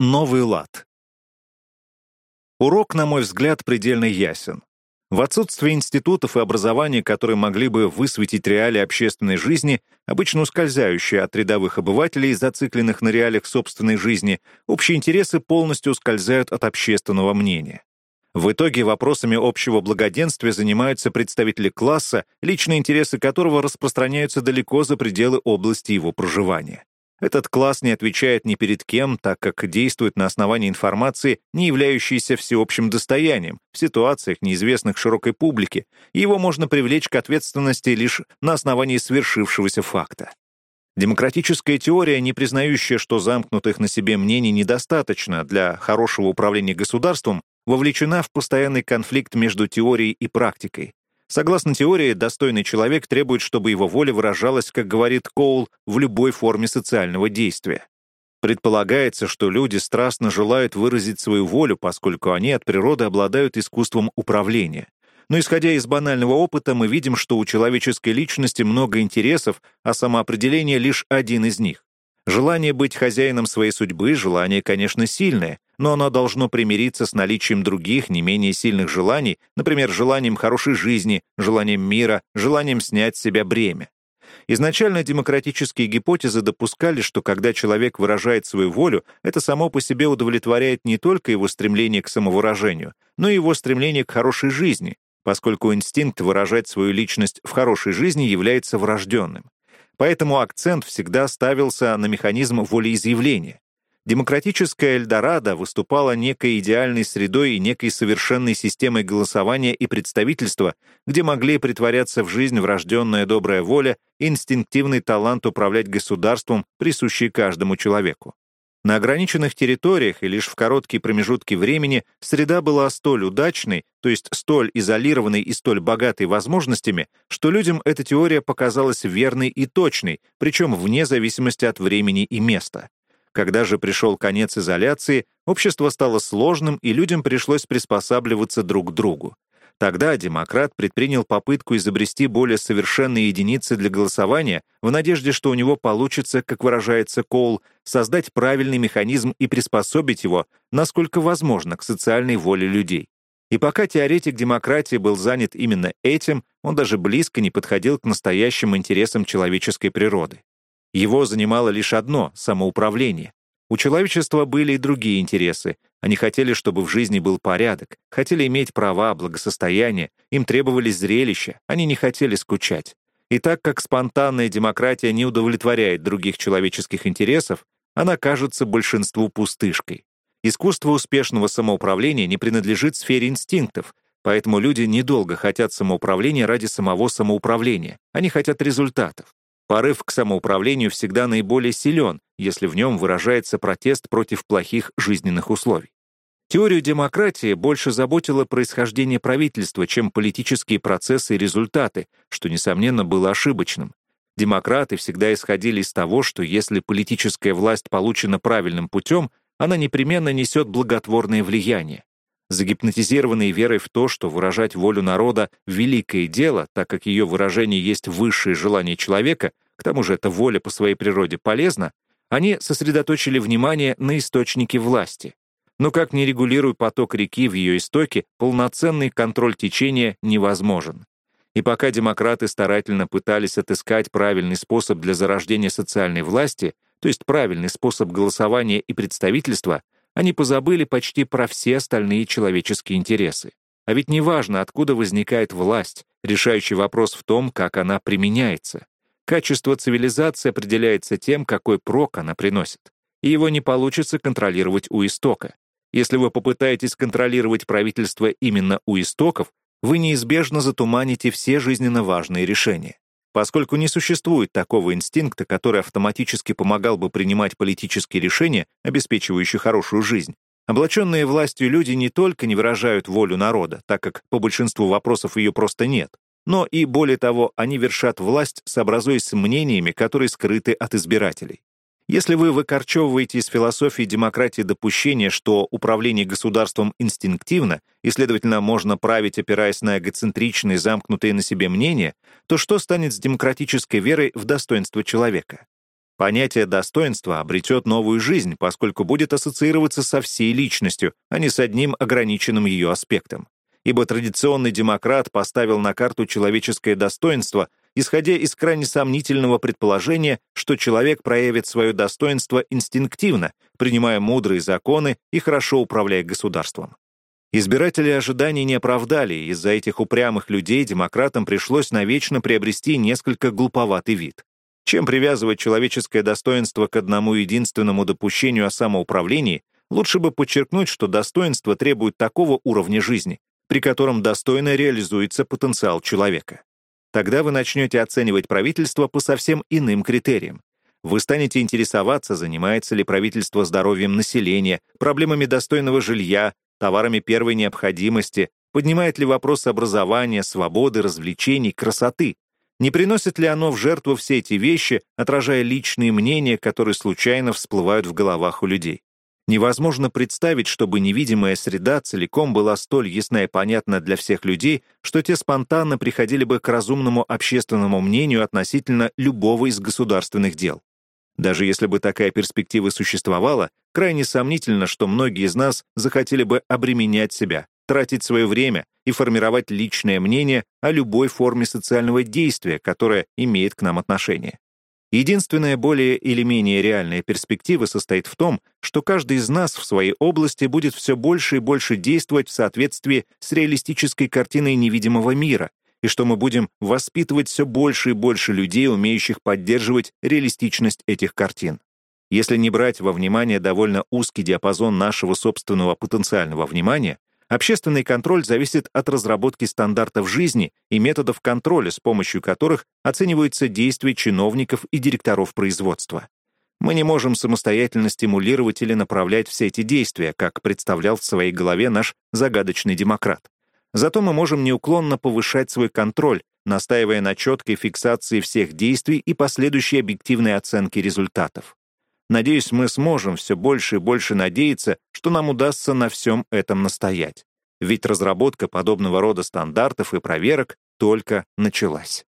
Новый лад. Урок, на мой взгляд, предельно ясен. В отсутствие институтов и образования, которые могли бы высветить реалии общественной жизни, обычно ускользающие от рядовых обывателей, зацикленных на реалиях собственной жизни, общие интересы полностью ускользают от общественного мнения. В итоге вопросами общего благоденствия занимаются представители класса, личные интересы которого распространяются далеко за пределы области его проживания. Этот класс не отвечает ни перед кем, так как действует на основании информации, не являющейся всеобщим достоянием, в ситуациях, неизвестных широкой публике, и его можно привлечь к ответственности лишь на основании свершившегося факта. Демократическая теория, не признающая, что замкнутых на себе мнений недостаточно для хорошего управления государством, вовлечена в постоянный конфликт между теорией и практикой. Согласно теории, достойный человек требует, чтобы его воля выражалась, как говорит Коул, в любой форме социального действия. Предполагается, что люди страстно желают выразить свою волю, поскольку они от природы обладают искусством управления. Но исходя из банального опыта, мы видим, что у человеческой личности много интересов, а самоопределение — лишь один из них. Желание быть хозяином своей судьбы — желание, конечно, сильное, но оно должно примириться с наличием других, не менее сильных желаний, например, желанием хорошей жизни, желанием мира, желанием снять с себя бремя. Изначально демократические гипотезы допускали, что когда человек выражает свою волю, это само по себе удовлетворяет не только его стремление к самовыражению, но и его стремление к хорошей жизни, поскольку инстинкт выражать свою личность в хорошей жизни является врожденным. Поэтому акцент всегда ставился на механизм волеизъявления. Демократическая Эльдорадо выступала некой идеальной средой и некой совершенной системой голосования и представительства, где могли притворяться в жизнь врожденная добрая воля и инстинктивный талант управлять государством, присущий каждому человеку. На ограниченных территориях и лишь в короткие промежутки времени среда была столь удачной, то есть столь изолированной и столь богатой возможностями, что людям эта теория показалась верной и точной, причем вне зависимости от времени и места. Когда же пришел конец изоляции, общество стало сложным, и людям пришлось приспосабливаться друг к другу. Тогда демократ предпринял попытку изобрести более совершенные единицы для голосования в надежде, что у него получится, как выражается Коул, создать правильный механизм и приспособить его, насколько возможно, к социальной воле людей. И пока теоретик демократии был занят именно этим, он даже близко не подходил к настоящим интересам человеческой природы. Его занимало лишь одно — самоуправление. У человечества были и другие интересы. Они хотели, чтобы в жизни был порядок, хотели иметь права, благосостояние, им требовались зрелища, они не хотели скучать. И так как спонтанная демократия не удовлетворяет других человеческих интересов, она кажется большинству пустышкой. Искусство успешного самоуправления не принадлежит сфере инстинктов, поэтому люди недолго хотят самоуправления ради самого самоуправления. Они хотят результатов. Порыв к самоуправлению всегда наиболее силен, если в нем выражается протест против плохих жизненных условий. Теорию демократии больше заботило происхождение правительства, чем политические процессы и результаты, что, несомненно, было ошибочным. Демократы всегда исходили из того, что если политическая власть получена правильным путем, она непременно несет благотворное влияние. Загипнотизированные верой в то, что выражать волю народа — великое дело, так как ее выражение есть высшее желание человека, к тому же эта воля по своей природе полезна, они сосредоточили внимание на источнике власти. Но как не регулируй поток реки в ее истоке, полноценный контроль течения невозможен. И пока демократы старательно пытались отыскать правильный способ для зарождения социальной власти, то есть правильный способ голосования и представительства, они позабыли почти про все остальные человеческие интересы. А ведь неважно, откуда возникает власть, решающий вопрос в том, как она применяется. Качество цивилизации определяется тем, какой прок она приносит. И его не получится контролировать у истока. Если вы попытаетесь контролировать правительство именно у истоков, вы неизбежно затуманите все жизненно важные решения. Поскольку не существует такого инстинкта, который автоматически помогал бы принимать политические решения, обеспечивающие хорошую жизнь, облаченные властью люди не только не выражают волю народа, так как по большинству вопросов ее просто нет, но и, более того, они вершат власть, сообразуясь с мнениями, которые скрыты от избирателей. Если вы выкорчевываете из философии демократии допущение, что управление государством инстинктивно, и, следовательно, можно править, опираясь на эгоцентричные, замкнутые на себе мнения, то что станет с демократической верой в достоинство человека? Понятие достоинства обретет новую жизнь, поскольку будет ассоциироваться со всей личностью, а не с одним ограниченным ее аспектом. Ибо традиционный демократ поставил на карту человеческое достоинство, исходя из крайне сомнительного предположения, что человек проявит свое достоинство инстинктивно, принимая мудрые законы и хорошо управляя государством. Избиратели ожиданий не оправдали, и из-за этих упрямых людей демократам пришлось навечно приобрести несколько глуповатый вид. Чем привязывать человеческое достоинство к одному единственному допущению о самоуправлении, лучше бы подчеркнуть, что достоинство требует такого уровня жизни, при котором достойно реализуется потенциал человека. Тогда вы начнете оценивать правительство по совсем иным критериям. Вы станете интересоваться, занимается ли правительство здоровьем населения, проблемами достойного жилья, товарами первой необходимости, поднимает ли вопрос образования, свободы, развлечений, красоты, не приносит ли оно в жертву все эти вещи, отражая личные мнения, которые случайно всплывают в головах у людей? Невозможно представить, чтобы невидимая среда целиком была столь ясна и понятна для всех людей, что те спонтанно приходили бы к разумному общественному мнению относительно любого из государственных дел. Даже если бы такая перспектива существовала, крайне сомнительно, что многие из нас захотели бы обременять себя, тратить свое время и формировать личное мнение о любой форме социального действия, которая имеет к нам отношение. Единственная более или менее реальная перспектива состоит в том, что каждый из нас в своей области будет все больше и больше действовать в соответствии с реалистической картиной невидимого мира, и что мы будем воспитывать все больше и больше людей, умеющих поддерживать реалистичность этих картин. Если не брать во внимание довольно узкий диапазон нашего собственного потенциального внимания, Общественный контроль зависит от разработки стандартов жизни и методов контроля, с помощью которых оцениваются действия чиновников и директоров производства. Мы не можем самостоятельно стимулировать или направлять все эти действия, как представлял в своей голове наш загадочный демократ. Зато мы можем неуклонно повышать свой контроль, настаивая на четкой фиксации всех действий и последующей объективной оценке результатов. Надеюсь, мы сможем все больше и больше надеяться, что нам удастся на всем этом настоять. Ведь разработка подобного рода стандартов и проверок только началась.